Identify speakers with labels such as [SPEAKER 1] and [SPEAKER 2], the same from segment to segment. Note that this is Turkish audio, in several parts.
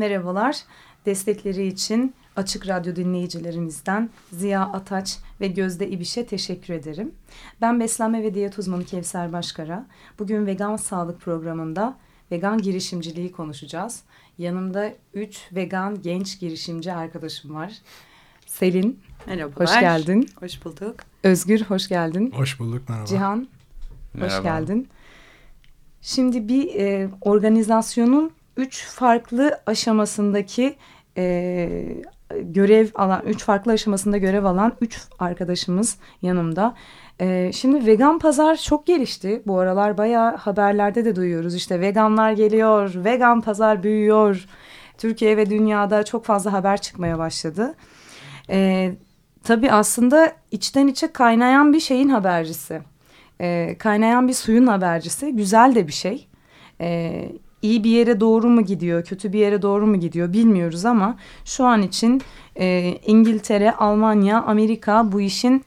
[SPEAKER 1] Merhabalar. Destekleri için Açık Radyo dinleyicilerimizden Ziya Ataç ve Gözde İbiş'e teşekkür ederim. Ben beslenme ve diyet uzmanı Kevser Başkara. Bugün vegan sağlık programında vegan girişimciliği konuşacağız. Yanımda üç vegan genç girişimci arkadaşım var. Selin.
[SPEAKER 2] Merhabalar.
[SPEAKER 1] Hoş geldin.
[SPEAKER 2] Hoş bulduk.
[SPEAKER 1] Özgür hoş geldin.
[SPEAKER 3] Hoş bulduk merhaba.
[SPEAKER 1] Cihan.
[SPEAKER 4] Merhaba.
[SPEAKER 1] Hoş geldin. Şimdi bir e, organizasyonun üç farklı aşamasındaki e, görev alan, üç farklı aşamasında görev alan üç arkadaşımız yanımda. E, şimdi vegan pazar çok gelişti. Bu aralar bayağı haberlerde de duyuyoruz. İşte veganlar geliyor, vegan pazar büyüyor. Türkiye ve dünyada çok fazla haber çıkmaya başladı. E, tabii aslında içten içe kaynayan bir şeyin habercisi. E, kaynayan bir suyun habercisi. Güzel de bir şey. E, iyi bir yere doğru mu gidiyor, kötü bir yere doğru mu gidiyor bilmiyoruz ama şu an için e, İngiltere, Almanya, Amerika bu işin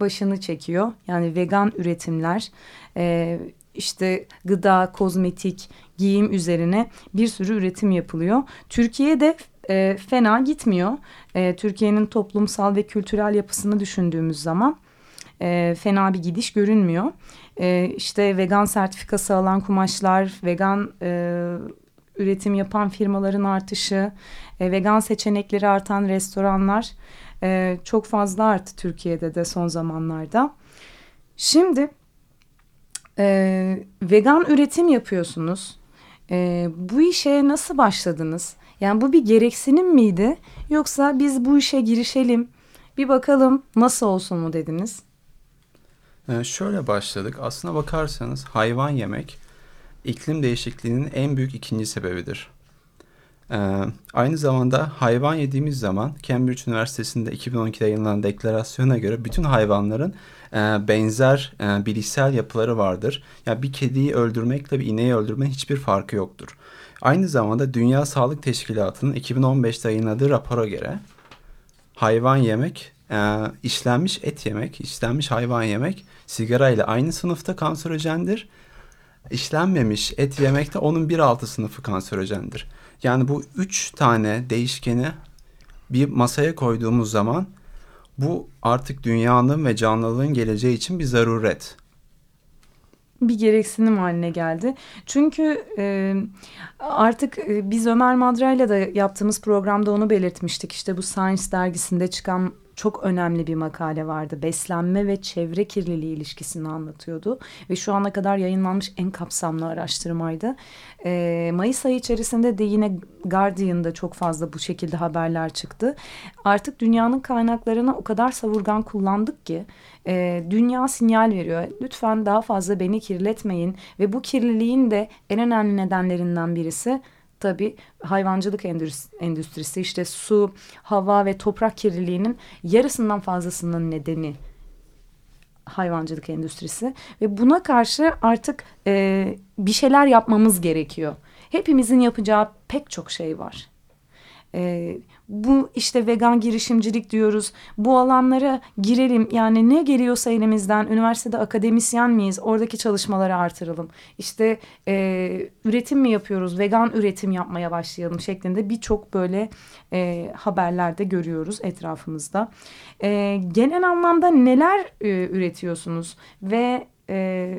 [SPEAKER 1] başını çekiyor. Yani vegan üretimler, e, işte gıda, kozmetik, giyim üzerine bir sürü üretim yapılıyor. Türkiye'de e, fena gitmiyor. E, Türkiye'nin toplumsal ve kültürel yapısını düşündüğümüz zaman e, fena bir gidiş görünmüyor. E, işte vegan sertifikası alan kumaşlar, vegan e, üretim yapan firmaların artışı, e, vegan seçenekleri artan restoranlar e, çok fazla arttı Türkiye'de de son zamanlarda. Şimdi e, vegan üretim yapıyorsunuz. E, bu işe nasıl başladınız? Yani bu bir gereksinim miydi? Yoksa biz bu işe girişelim, bir bakalım nasıl olsun mu dediniz?
[SPEAKER 5] Ee, şöyle başladık. Aslına bakarsanız hayvan yemek iklim değişikliğinin en büyük ikinci sebebidir. Ee, aynı zamanda hayvan yediğimiz zaman Cambridge Üniversitesi'nde 2012'de yayınlanan deklarasyona göre bütün hayvanların e, benzer e, bilişsel yapıları vardır. Yani bir kediyi öldürmekle bir ineği öldürmenin hiçbir farkı yoktur. Aynı zamanda Dünya Sağlık Teşkilatı'nın 2015'te yayınladığı rapora göre hayvan yemek, e, işlenmiş et yemek, işlenmiş hayvan yemek sigara ile aynı sınıfta kanserojendir. İşlenmemiş et yemek de onun bir altı sınıfı kanserojendir. Yani bu üç tane değişkeni bir masaya koyduğumuz zaman bu artık dünyanın ve canlılığın geleceği için bir zaruret.
[SPEAKER 1] bir gereksinim haline geldi. Çünkü e, artık e, biz Ömer Madra'yla da yaptığımız programda onu belirtmiştik. İşte bu Science dergisinde çıkan çok önemli bir makale vardı. Beslenme ve çevre kirliliği ilişkisini anlatıyordu. Ve şu ana kadar yayınlanmış en kapsamlı araştırmaydı. E, Mayıs ayı içerisinde de yine Guardian'da çok fazla bu şekilde haberler çıktı. Artık dünyanın kaynaklarını o kadar savurgan kullandık ki e, dünya sinyal veriyor. Lütfen daha fazla beni kirletmeyin ve bu kirliliğin de en önemli nedenlerinden birisi tabii hayvancılık endüstrisi işte su, hava ve toprak kirliliğinin yarısından fazlasının nedeni hayvancılık endüstrisi ve buna karşı artık e, bir şeyler yapmamız gerekiyor. Hepimizin yapacağı pek çok şey var. E, bu işte vegan girişimcilik diyoruz. Bu alanlara girelim. Yani ne geliyorsa elimizden üniversitede akademisyen miyiz? Oradaki çalışmaları artıralım. İşte e, üretim mi yapıyoruz? Vegan üretim yapmaya başlayalım şeklinde birçok böyle e, haberlerde görüyoruz etrafımızda. E, genel anlamda neler e, üretiyorsunuz ve e,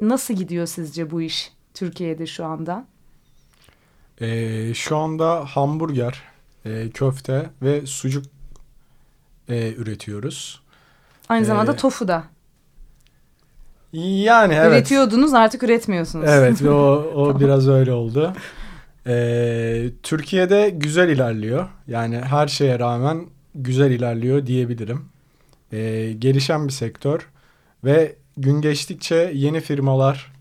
[SPEAKER 1] nasıl gidiyor sizce bu iş Türkiye'de şu anda?
[SPEAKER 3] Ee, şu anda hamburger, e, köfte ve sucuk e, üretiyoruz.
[SPEAKER 1] Aynı zamanda tofu da.
[SPEAKER 3] Yani evet.
[SPEAKER 1] Üretiyordunuz artık üretmiyorsunuz.
[SPEAKER 3] Evet ve o, o biraz öyle oldu. Ee, Türkiye'de güzel ilerliyor. Yani her şeye rağmen güzel ilerliyor diyebilirim. Ee, gelişen bir sektör ve gün geçtikçe yeni firmalar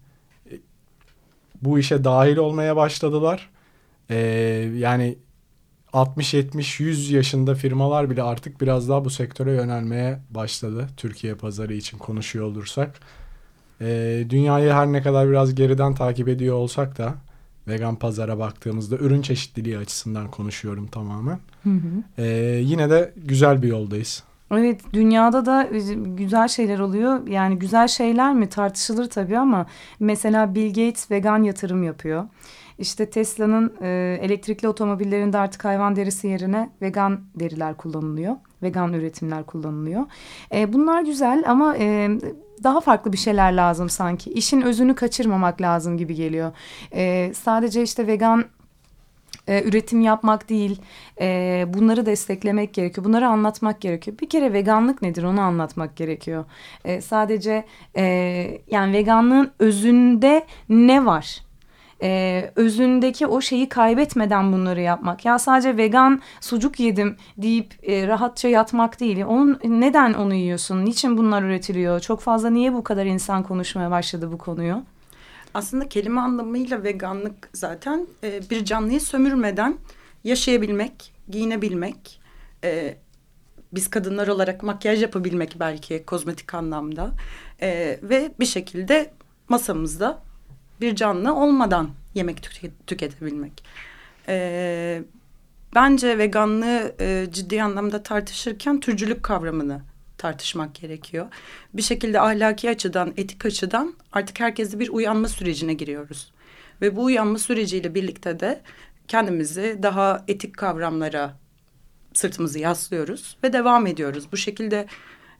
[SPEAKER 3] bu işe dahil olmaya başladılar. Ee, yani 60-70-100 yaşında firmalar bile artık biraz daha bu sektöre yönelmeye başladı. Türkiye pazarı için konuşuyor olursak. Ee, dünyayı her ne kadar biraz geriden takip ediyor olsak da vegan pazara baktığımızda ürün çeşitliliği açısından konuşuyorum tamamen.
[SPEAKER 1] Hı hı.
[SPEAKER 3] Ee, yine de güzel bir yoldayız.
[SPEAKER 1] Evet dünyada da güzel şeyler oluyor. Yani güzel şeyler mi tartışılır tabii ama mesela Bill Gates vegan yatırım yapıyor. İşte Tesla'nın e, elektrikli otomobillerinde artık hayvan derisi yerine vegan deriler kullanılıyor. Vegan üretimler kullanılıyor. E, bunlar güzel ama e, daha farklı bir şeyler lazım sanki. İşin özünü kaçırmamak lazım gibi geliyor. E, sadece işte vegan e, üretim yapmak değil, e, bunları desteklemek gerekiyor, bunları anlatmak gerekiyor. Bir kere veganlık nedir onu anlatmak gerekiyor. E, sadece e, yani veganlığın özünde ne var? Ee, özündeki o şeyi kaybetmeden bunları yapmak. Ya sadece vegan sucuk yedim deyip e, rahatça yatmak değil. Onun neden onu yiyorsun? Niçin bunlar üretiliyor? Çok fazla niye bu kadar insan konuşmaya başladı bu konuyu?
[SPEAKER 2] Aslında kelime anlamıyla veganlık zaten e, bir canlıyı sömürmeden yaşayabilmek, giyinebilmek, e, biz kadınlar olarak makyaj yapabilmek belki kozmetik anlamda e, ve bir şekilde masamızda bir canlı olmadan yemek tüke- tüketebilmek. E, bence veganlığı e, ciddi anlamda tartışırken türcülük kavramını tartışmak gerekiyor. Bir şekilde ahlaki açıdan, etik açıdan artık herkesle bir uyanma sürecine giriyoruz. Ve bu uyanma süreciyle birlikte de kendimizi daha etik kavramlara sırtımızı yaslıyoruz ve devam ediyoruz. Bu şekilde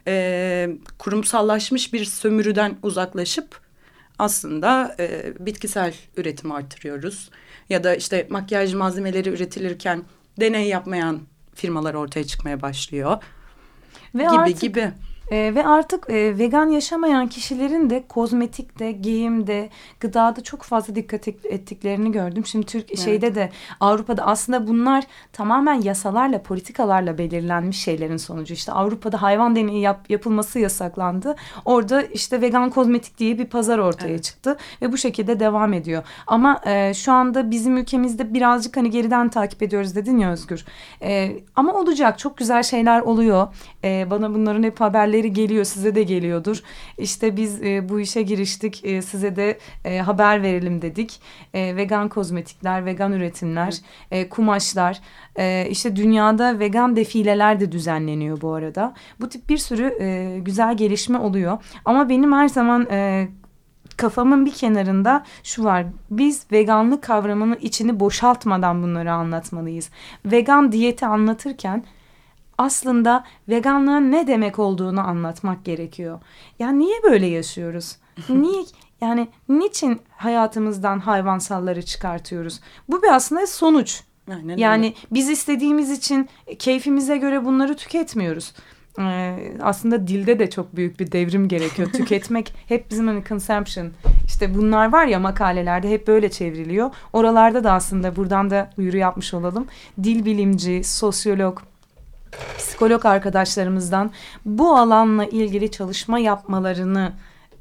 [SPEAKER 2] e, kurumsallaşmış bir sömürüden uzaklaşıp aslında e, bitkisel üretimi artırıyoruz. Ya da işte makyaj malzemeleri üretilirken deney yapmayan firmalar ortaya çıkmaya başlıyor.
[SPEAKER 1] Ve
[SPEAKER 2] gibi
[SPEAKER 1] artık,
[SPEAKER 2] gibi.
[SPEAKER 1] E, ve artık e, vegan yaşamayan kişilerin de kozmetikte, giyimde, gıdada çok fazla dikkat et- ettiklerini gördüm. Şimdi Türk şeyde de Avrupa'da aslında bunlar tamamen yasalarla, politikalarla belirlenmiş şeylerin sonucu. İşte Avrupa'da hayvan deneyi yap, yapılması yasaklandı. Orada işte vegan kozmetik diye bir pazar ortaya
[SPEAKER 2] Evet.
[SPEAKER 1] çıktı ve bu şekilde devam ediyor. Ama e, şu anda bizim ülkemizde birazcık hani geriden takip ediyoruz dedin ya Özgür. E, ama olacak çok güzel şeyler oluyor. E, bana bunların hep haberleri geliyor size de geliyordur. İşte biz e, bu işe giriştik e, size de e, haber verelim dedik. E, vegan kozmetikler, vegan üretimler, e, kumaşlar. E, işte dünyada vegan defileler de düzenleniyor bu arada. Bu tip bir sürü e, güzel gelişme oluyor. Ama benim her zaman e, kafamın bir kenarında şu var. Biz veganlık kavramının içini boşaltmadan bunları anlatmalıyız. Vegan diyeti anlatırken aslında veganlığın ne demek olduğunu anlatmak gerekiyor. Ya niye böyle yaşıyoruz? Niye yani niçin hayatımızdan hayvansalları çıkartıyoruz? Bu bir aslında sonuç.
[SPEAKER 2] Aynen
[SPEAKER 1] Yani
[SPEAKER 2] öyle.
[SPEAKER 1] biz istediğimiz için keyfimize göre bunları tüketmiyoruz. Ee, aslında dilde de çok büyük bir devrim gerekiyor. Tüketmek hep bizim hani consumption. İşte bunlar var ya makalelerde hep böyle çevriliyor. Oralarda da aslında buradan da duyuru yapmış olalım. Dil bilimci, sosyolog, psikolog arkadaşlarımızdan bu alanla ilgili çalışma yapmalarını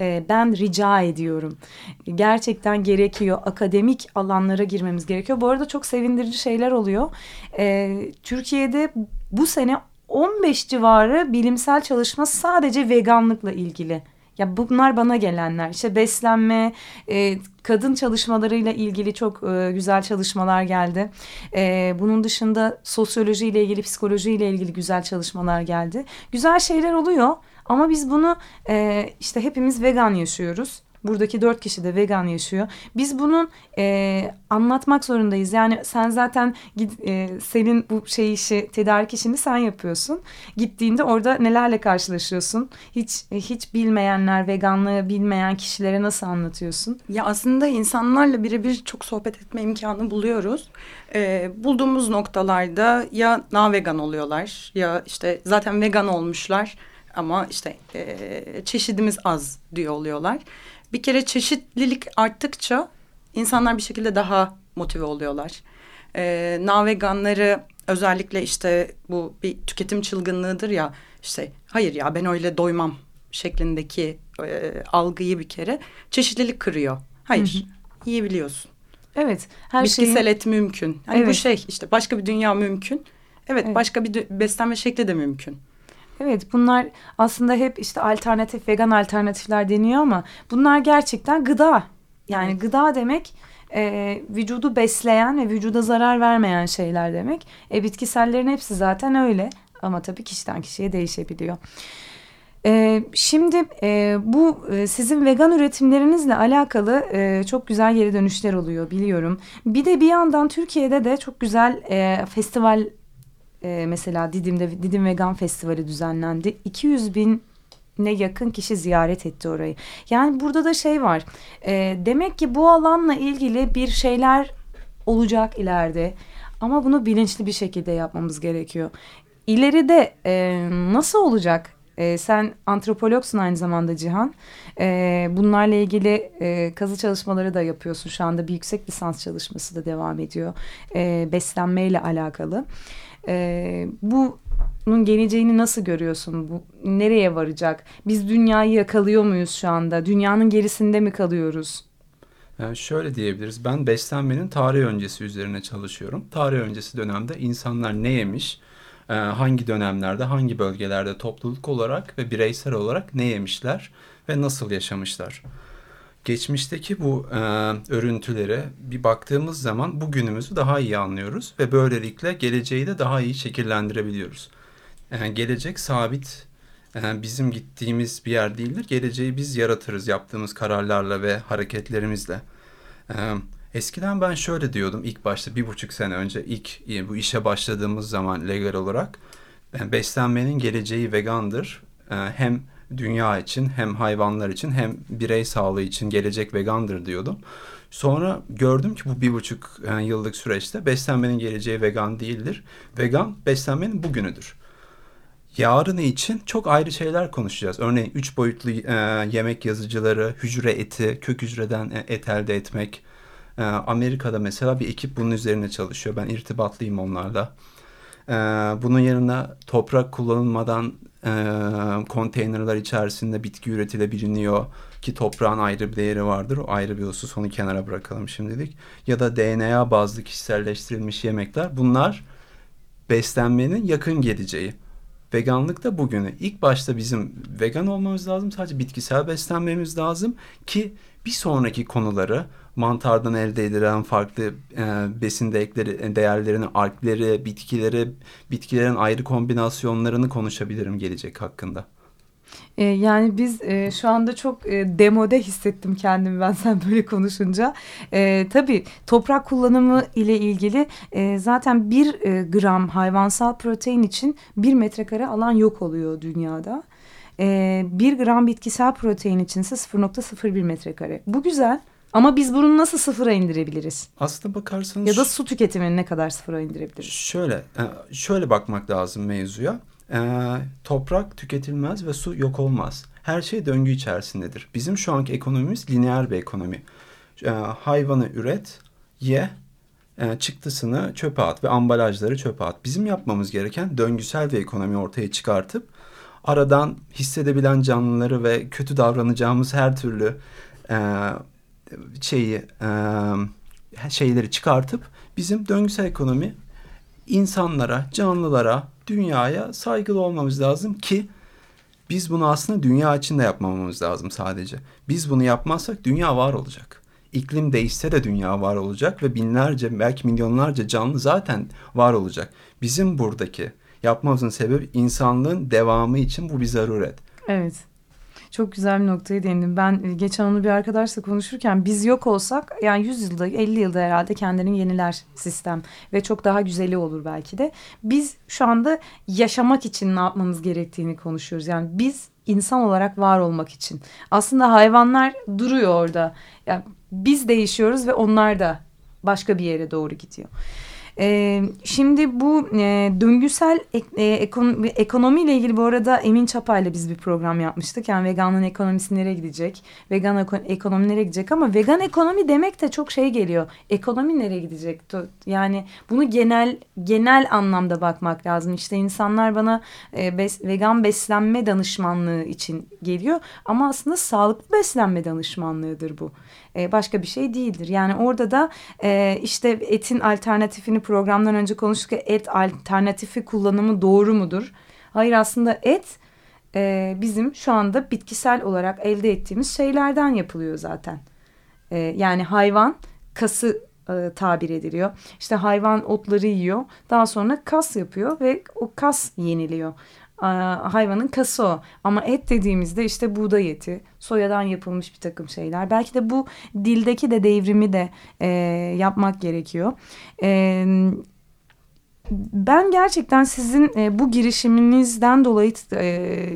[SPEAKER 1] e, ben rica ediyorum. Gerçekten gerekiyor. Akademik alanlara girmemiz gerekiyor. Bu arada çok sevindirici şeyler oluyor. E, Türkiye'de bu sene 15 civarı bilimsel çalışma sadece veganlıkla ilgili. Ya bunlar bana gelenler. İşte beslenme, e, kadın çalışmalarıyla ilgili çok e, güzel çalışmalar geldi. E, bunun dışında sosyolojiyle ilgili, psikolojiyle ilgili güzel çalışmalar geldi. Güzel şeyler oluyor ama biz bunu e, işte hepimiz vegan yaşıyoruz. Buradaki dört kişi de vegan yaşıyor. Biz bunun e, anlatmak zorundayız. Yani sen zaten git, e, senin bu şey işi tedarik işini sen yapıyorsun. Gittiğinde orada nelerle karşılaşıyorsun? Hiç e, hiç bilmeyenler, veganlığı bilmeyen kişilere nasıl anlatıyorsun?
[SPEAKER 2] Ya aslında insanlarla birebir çok sohbet etme imkanı buluyoruz. Ee, bulduğumuz noktalarda ya na vegan oluyorlar ya işte zaten vegan olmuşlar ama işte e, çeşidimiz az diyor oluyorlar. Bir kere çeşitlilik arttıkça insanlar bir şekilde daha motive oluyorlar. Ee, na veganları özellikle işte bu bir tüketim çılgınlığıdır ya işte hayır ya ben öyle doymam şeklindeki e, algıyı bir kere çeşitlilik kırıyor. Hayır yiyebiliyorsun.
[SPEAKER 1] Evet. Her
[SPEAKER 2] Bitkisel
[SPEAKER 1] şeyin...
[SPEAKER 2] et mümkün. Hani bu
[SPEAKER 1] Evet.
[SPEAKER 2] şey işte başka bir dünya mümkün. Evet,
[SPEAKER 1] Evet.
[SPEAKER 2] başka bir beslenme şekli de mümkün.
[SPEAKER 1] Evet bunlar aslında hep işte alternatif vegan alternatifler deniyor ama bunlar gerçekten gıda. Yani
[SPEAKER 2] Evet.
[SPEAKER 1] gıda demek e, vücudu besleyen ve vücuda zarar vermeyen şeyler demek. E, bitkisellerin hepsi zaten öyle ama tabii kişiden kişiye değişebiliyor. E, şimdi e, bu e, sizin vegan üretimlerinizle alakalı e, çok güzel geri dönüşler oluyor biliyorum. Bir de bir yandan Türkiye'de de çok güzel e, festival e, mesela Didim'de Didim Vegan Festivali düzenlendi. 200 bin ne yakın kişi ziyaret etti orayı. Yani burada da şey var. e, demek ki bu alanla ilgili bir şeyler olacak ileride. Ama bunu bilinçli bir şekilde yapmamız gerekiyor. İleride e, nasıl olacak? E, sen antropologsun aynı zamanda Cihan. E, bunlarla ilgili e, kazı çalışmaları da yapıyorsun. Şu anda bir yüksek lisans çalışması da devam ediyor. E, beslenmeyle alakalı. E, bunun geleceğini nasıl görüyorsun? Bu nereye varacak? Biz dünyayı yakalıyor muyuz şu anda? Dünyanın gerisinde mi kalıyoruz?
[SPEAKER 5] Yani şöyle diyebiliriz. Ben beslenmenin tarih öncesi üzerine çalışıyorum. Tarih öncesi dönemde insanlar ne yemiş, e, hangi dönemlerde, hangi bölgelerde topluluk olarak ve bireysel olarak ne yemişler ve nasıl yaşamışlar. Geçmişteki bu e, örüntülere bir baktığımız zaman bugünümüzü daha iyi anlıyoruz ve böylelikle geleceği de daha iyi şekillendirebiliyoruz. Yani gelecek sabit e, bizim gittiğimiz bir yer değildir. Geleceği biz yaratırız yaptığımız kararlarla ve hareketlerimizle. E, eskiden ben şöyle diyordum ilk başta bir buçuk sene önce ilk e, bu işe başladığımız zaman legal olarak e, beslenmenin geleceği vegandır. E, hem dünya için hem hayvanlar için hem birey sağlığı için gelecek vegandır diyordum. Sonra gördüm ki bu bir buçuk e, yıllık süreçte beslenmenin geleceği vegan değildir. Vegan beslenmenin bugünüdür. Yarını için çok ayrı şeyler konuşacağız. Örneğin üç boyutlu e, yemek yazıcıları, hücre eti, kök hücreden e, et elde etmek. Amerika'da mesela bir ekip bunun üzerine çalışıyor. Ben irtibatlıyım onlarla. Bunun yanına toprak kullanılmadan e, konteynerler içerisinde bitki üretilebiliyor ki toprağın ayrı bir değeri vardır. O ayrı bir husus onu kenara bırakalım şimdilik. Ya da DNA bazlı kişiselleştirilmiş yemekler. Bunlar beslenmenin yakın geleceği. Veganlık da bugünü. İlk başta bizim vegan olmamız lazım. Sadece bitkisel beslenmemiz lazım ki bir sonraki konuları mantardan elde edilen farklı e, besin değerleri, değerlerini, algleri, bitkileri, bitkilerin ayrı kombinasyonlarını konuşabilirim gelecek hakkında.
[SPEAKER 1] E, yani biz e, şu anda çok e, demode hissettim kendimi ben sen böyle konuşunca. E, tabii toprak kullanımı ile ilgili e, zaten bir e, gram hayvansal protein için bir metrekare alan yok oluyor dünyada. E, bir gram bitkisel protein içinse 0.01 metrekare. Bu güzel ama biz bunu nasıl sıfıra indirebiliriz?
[SPEAKER 5] Aslında bakarsanız...
[SPEAKER 1] Ya da su tüketimini ne kadar sıfıra indirebiliriz?
[SPEAKER 5] Şöyle, e, şöyle bakmak lazım mevzuya. E, toprak tüketilmez ve su yok olmaz. Her şey döngü içerisindedir. Bizim şu anki ekonomimiz lineer bir ekonomi. E, hayvanı üret, ye, e, çıktısını çöpe at ve ambalajları çöpe at. Bizim yapmamız gereken döngüsel bir ekonomi ortaya çıkartıp aradan hissedebilen canlıları ve kötü davranacağımız her türlü e, şeyi e, şeyleri çıkartıp bizim döngüsel ekonomi insanlara, canlılara, dünyaya saygılı olmamız lazım ki biz bunu aslında dünya için de yapmamamız lazım sadece. Biz bunu yapmazsak dünya var olacak. İklim değişse de dünya var olacak ve binlerce belki milyonlarca canlı zaten var olacak. Bizim buradaki yapmamızın sebebi insanlığın devamı için bu bir zaruret.
[SPEAKER 1] Evet. Çok güzel bir noktaya değindim. Ben geçen onu bir arkadaşla konuşurken biz yok olsak yani 100 yılda 50 yılda herhalde kendini yeniler sistem ve çok daha güzeli olur belki de. Biz şu anda yaşamak için ne yapmamız gerektiğini konuşuyoruz. Yani biz insan olarak var olmak için. Aslında hayvanlar duruyor orada. Yani biz değişiyoruz ve onlar da başka bir yere doğru gidiyor. E, şimdi bu e, döngüsel e, ekon, ekonomiyle ilgili bu arada Emin Çapa'yla biz bir program yapmıştık. Yani veganlığın ekonomisi nereye gidecek? Vegan ekonomi nereye gidecek? Ama vegan ekonomi demek de çok şey geliyor. Ekonomi nereye gidecek? Yani bunu genel genel anlamda bakmak lazım. İşte insanlar bana e, bes, vegan beslenme danışmanlığı için geliyor. Ama aslında sağlıklı beslenme danışmanlığıdır bu. E, başka bir şey değildir. Yani orada da e, işte etin alternatifini programdan önce konuştuk. Et alternatifi kullanımı doğru mudur? Hayır aslında et e, bizim şu anda bitkisel olarak elde ettiğimiz şeylerden yapılıyor zaten. Yani hayvan kası tabir ediliyor. İşte hayvan otları yiyor. Daha sonra kas yapıyor ve o kas yeniliyor hayvanın kası o. Ama et dediğimizde işte buğday eti, soyadan yapılmış bir takım şeyler. Belki de bu dildeki de devrimi de e, yapmak gerekiyor. E, ben gerçekten sizin e, bu girişiminizden dolayı e,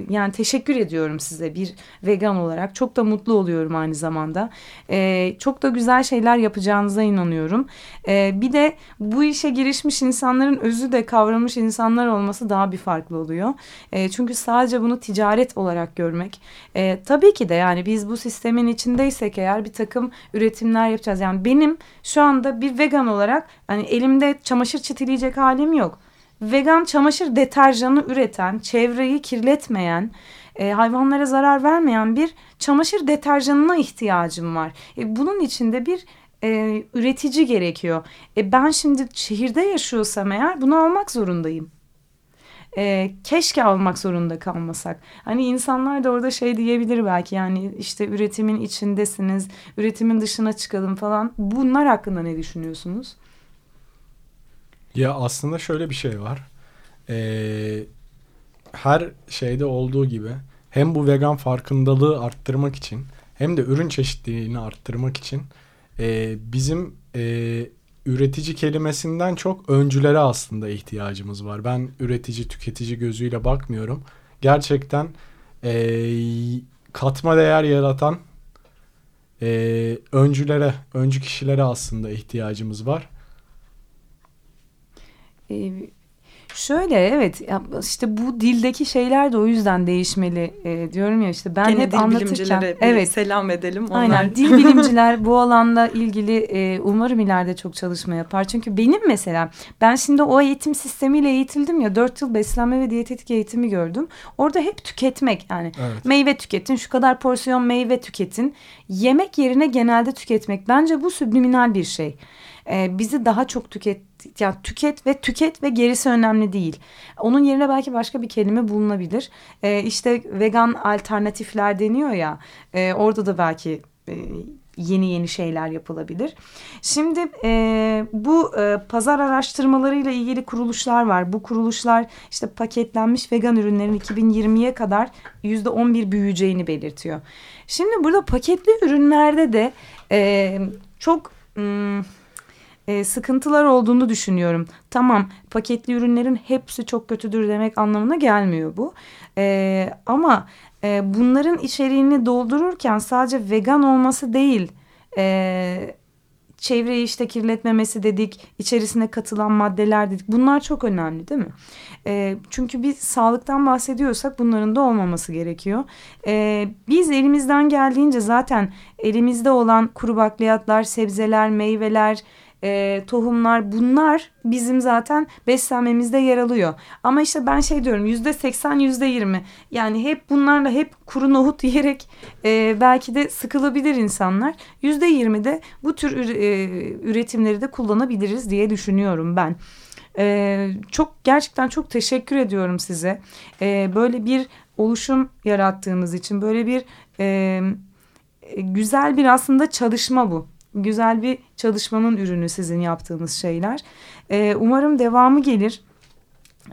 [SPEAKER 1] yani teşekkür ediyorum size bir vegan olarak. Çok da mutlu oluyorum aynı zamanda. E, çok da güzel şeyler yapacağınıza inanıyorum. E, bir de bu işe girişmiş insanların özü de kavramış insanlar olması daha bir farklı oluyor. E, çünkü sadece bunu ticaret olarak görmek. E, tabii ki de yani biz bu sistemin içindeysek eğer bir takım üretimler yapacağız. Yani benim şu anda bir vegan olarak hani elimde çamaşır çitileyecek halim halim yok. Vegan çamaşır deterjanı üreten, çevreyi kirletmeyen, e, hayvanlara zarar vermeyen bir çamaşır deterjanına ihtiyacım var. E, bunun içinde bir e, üretici gerekiyor. E, ben şimdi şehirde yaşıyorsam eğer bunu almak zorundayım. E, keşke almak zorunda kalmasak. Hani insanlar da orada şey diyebilir belki yani işte üretimin içindesiniz, üretimin dışına çıkalım falan. Bunlar hakkında ne düşünüyorsunuz?
[SPEAKER 3] Ya aslında şöyle bir şey var. Ee, her şeyde olduğu gibi hem bu vegan farkındalığı arttırmak için hem de ürün çeşitliliğini arttırmak için e, bizim e, üretici kelimesinden çok öncülere aslında ihtiyacımız var. Ben üretici tüketici gözüyle bakmıyorum. Gerçekten e, katma değer yaratan e, öncülere, öncü kişilere aslında ihtiyacımız var.
[SPEAKER 1] Ee, şöyle evet işte bu dildeki şeyler de o yüzden değişmeli e, diyorum ya işte ben Gene hep anlatırken
[SPEAKER 2] evet selam edelim.
[SPEAKER 1] Onlar. Aynen dil bilimciler bu alanda ilgili e, umarım ileride çok çalışma yapar. Çünkü benim mesela ben şimdi o eğitim sistemiyle eğitildim ya dört yıl beslenme ve diyetetik eğitimi gördüm. Orada hep tüketmek yani evet. meyve tüketin şu kadar porsiyon meyve tüketin yemek yerine genelde tüketmek bence bu subliminal bir şey e, bizi daha çok tüket yani tüket ve tüket ve gerisi önemli değil. Onun yerine belki başka bir kelime bulunabilir. E, işte vegan alternatifler deniyor ya e, orada da belki e, yeni yeni şeyler yapılabilir. Şimdi e, bu e, pazar araştırmalarıyla ilgili kuruluşlar var. Bu kuruluşlar işte paketlenmiş vegan ürünlerin 2020'ye kadar yüzde on bir büyüyeceğini belirtiyor. Şimdi burada paketli ürünlerde de e, çok... Hmm, e, sıkıntılar olduğunu düşünüyorum. Tamam paketli ürünlerin hepsi çok kötüdür demek anlamına gelmiyor bu. E, ama e, bunların içeriğini doldururken sadece vegan olması değil... E, çevreyi işte kirletmemesi dedik, içerisine katılan maddeler dedik. Bunlar çok önemli değil mi? E, çünkü biz sağlıktan bahsediyorsak bunların da olmaması gerekiyor. E, biz elimizden geldiğince zaten elimizde olan kuru bakliyatlar, sebzeler, meyveler, e, tohumlar bunlar bizim zaten beslenmemizde yer alıyor. Ama işte ben şey diyorum yüzde seksen yüzde yirmi yani hep bunlarla hep kuru nohut yiyerek e, belki de sıkılabilir insanlar. Yüzde yirmi de bu tür e, üretimleri de kullanabiliriz diye düşünüyorum ben. Ee, çok gerçekten çok teşekkür ediyorum size. Ee, böyle bir oluşum yarattığınız için böyle bir e, güzel bir aslında çalışma bu güzel bir çalışmanın ürünü sizin yaptığınız şeyler. E, umarım devamı gelir.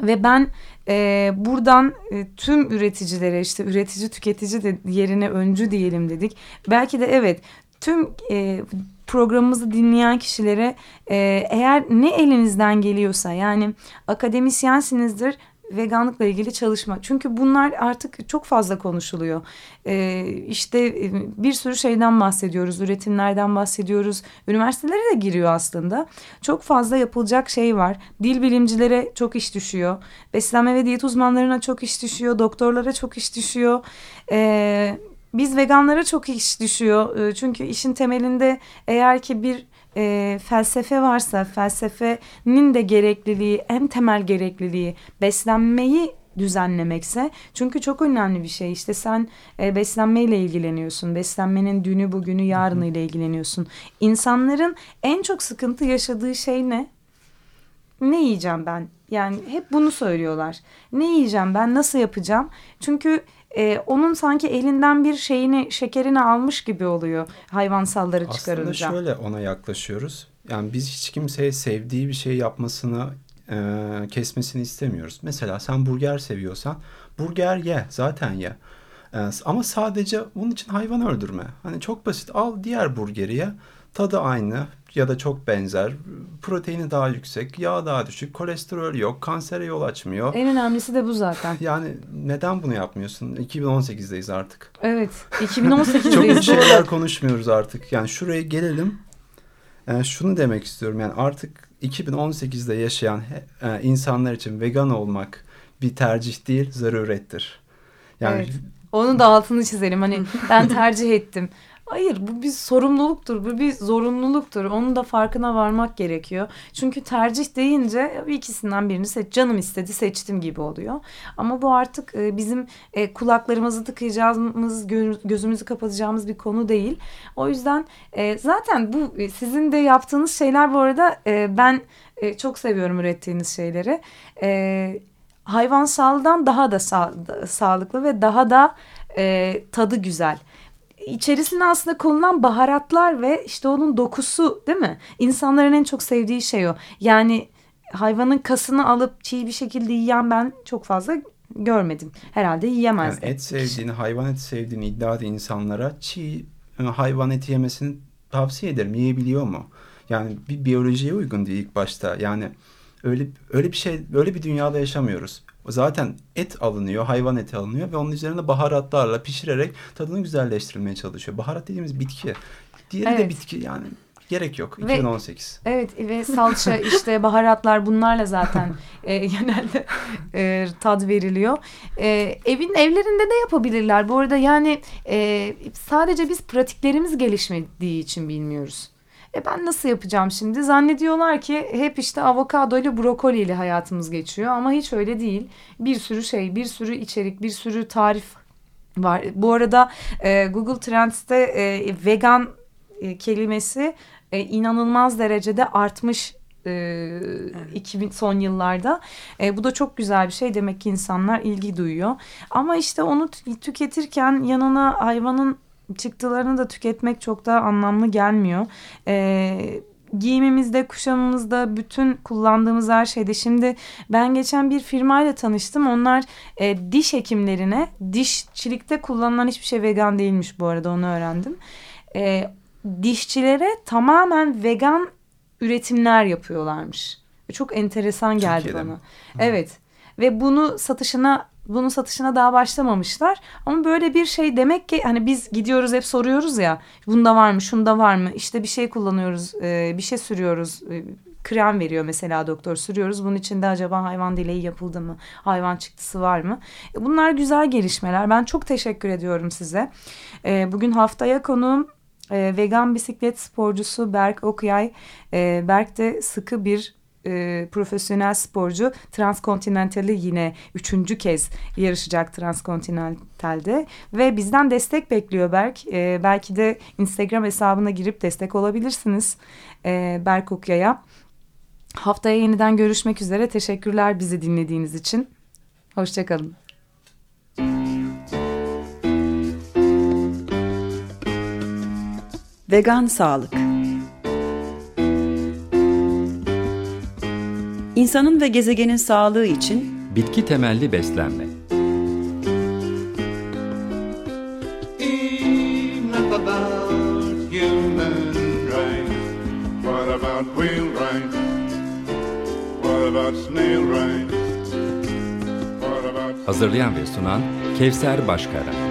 [SPEAKER 1] Ve ben e, buradan e, tüm üreticilere işte üretici tüketici de yerine öncü diyelim dedik. Belki de evet tüm e, programımızı dinleyen kişilere e, eğer ne elinizden geliyorsa yani akademisyensinizdir veganlıkla ilgili çalışma. Çünkü bunlar artık çok fazla konuşuluyor. E, işte e, bir sürü şeyden bahsediyoruz, üretimlerden bahsediyoruz. Üniversitelere de giriyor aslında. Çok fazla yapılacak şey var. Dil bilimcilere çok iş düşüyor. Beslenme ve diyet uzmanlarına çok iş düşüyor. Doktorlara çok iş düşüyor. E, biz veganlara çok iş düşüyor. E, çünkü işin temelinde eğer ki bir e, felsefe varsa felsefenin de gerekliliği en temel gerekliliği beslenmeyi düzenlemekse çünkü çok önemli bir şey. İşte sen e, beslenmeyle ilgileniyorsun beslenmenin dünü bugünü yarını ile ilgileniyorsun. İnsanların en çok sıkıntı yaşadığı şey ne? Ne yiyeceğim ben? Yani hep bunu söylüyorlar. Ne yiyeceğim ben? Nasıl yapacağım? Çünkü e, onun sanki elinden bir şeyini şekerini almış gibi oluyor hayvansalları çıkarınca.
[SPEAKER 5] Aslında şöyle ona yaklaşıyoruz. Yani biz hiç kimseye sevdiği bir şey yapmasını e, kesmesini istemiyoruz. Mesela sen burger seviyorsan burger ye zaten ye. E, ama sadece bunun için hayvan öldürme. Hani çok basit al diğer burgeri ye. Tadı aynı ya da çok benzer. Proteini daha yüksek, yağ daha düşük, kolesterol yok, kansere yol açmıyor.
[SPEAKER 1] En önemlisi de bu zaten.
[SPEAKER 5] Yani neden bunu yapmıyorsun? 2018'deyiz artık.
[SPEAKER 1] Evet, 2018'deyiz.
[SPEAKER 5] çok iyi şeyler konuşmuyoruz artık. Yani şuraya gelelim. Yani şunu demek istiyorum. Yani artık 2018'de yaşayan e, insanlar için vegan olmak bir tercih değil, zarurettir.
[SPEAKER 1] Yani evet. Onun da altını çizelim. Hani ben tercih ettim. Hayır bu bir sorumluluktur, bu bir zorunluluktur. Onun da farkına varmak gerekiyor. Çünkü tercih deyince ikisinden birini seç. Canım istedi seçtim gibi oluyor. Ama bu artık e, bizim e, kulaklarımızı tıkayacağımız, gözümüzü kapatacağımız bir konu değil. O yüzden e, zaten bu sizin de yaptığınız şeyler bu arada ben çok seviyorum ürettiğiniz şeyleri. Hayvansaldan daha da sağ, sağlıklı ve daha da tadı güzel içerisine aslında konulan baharatlar ve işte onun dokusu değil mi? İnsanların en çok sevdiği şey o. Yani hayvanın kasını alıp çiğ bir şekilde yiyen ben çok fazla görmedim. Herhalde yiyemezdim.
[SPEAKER 5] Yani et sevdiğini, hayvan eti sevdiğini iddia eden insanlara çiğ e, hayvan eti yemesini tavsiye ederim. Yiyebiliyor mu? Yani bir biyolojiye uygun değil ilk başta. Yani öyle öyle bir şey, öyle bir dünyada yaşamıyoruz. Zaten et alınıyor, hayvan eti alınıyor ve onun üzerine baharatlarla pişirerek tadını güzelleştirilmeye çalışıyor. Baharat dediğimiz bitki. Diğeri evet. de bitki yani gerek yok. 2018.
[SPEAKER 1] Ve, evet ve salça işte baharatlar bunlarla zaten e, genelde e, tad veriliyor. E, evin evlerinde de yapabilirler. Bu arada yani e, sadece biz pratiklerimiz gelişmediği için bilmiyoruz. E ben nasıl yapacağım şimdi? Zannediyorlar ki hep işte avokado ile brokoli ile hayatımız geçiyor ama hiç öyle değil. Bir sürü şey, bir sürü içerik, bir sürü tarif var. Bu arada e, Google Trends'te e, vegan e, kelimesi e, inanılmaz derecede artmış e, evet. 2000 son yıllarda. E, bu da çok güzel bir şey demek ki insanlar ilgi duyuyor. Ama işte onu tüketirken yanına hayvanın çıktılarını da tüketmek çok da anlamlı gelmiyor. Ee, giyimimizde, kuşamımızda, bütün kullandığımız her şeyde. Şimdi ben geçen bir firmayla tanıştım. Onlar e, diş hekimlerine, dişçilikte kullanılan hiçbir şey vegan değilmiş bu arada onu öğrendim. E, dişçilere tamamen vegan üretimler yapıyorlarmış. Çok enteresan geldi Türkiye'de bana. Mi? Evet. Ve bunu satışına bunun satışına daha başlamamışlar. Ama böyle bir şey demek ki hani biz gidiyoruz hep soruyoruz ya bunda var mı şunda var mı işte bir şey kullanıyoruz e, bir şey sürüyoruz e, krem veriyor mesela doktor sürüyoruz. Bunun içinde acaba hayvan dileği yapıldı mı? Hayvan çıktısı var mı? E, bunlar güzel gelişmeler. Ben çok teşekkür ediyorum size. Bugün haftaya konuğum vegan bisiklet sporcusu Berk Okyay. E, Berk de sıkı bir e, profesyonel sporcu Transkontinental'i yine üçüncü kez yarışacak Transkontinental'de ve bizden destek bekliyor Berk. E, belki de Instagram hesabına girip destek olabilirsiniz e, Berk Okya'ya. Haftaya yeniden görüşmek üzere. Teşekkürler bizi dinlediğiniz için. Hoşçakalın.
[SPEAKER 6] Vegan Sağlık İnsanın ve gezegenin sağlığı için
[SPEAKER 4] bitki temelli beslenme.
[SPEAKER 7] Hazırlayan ve sunan Kevser Başkara.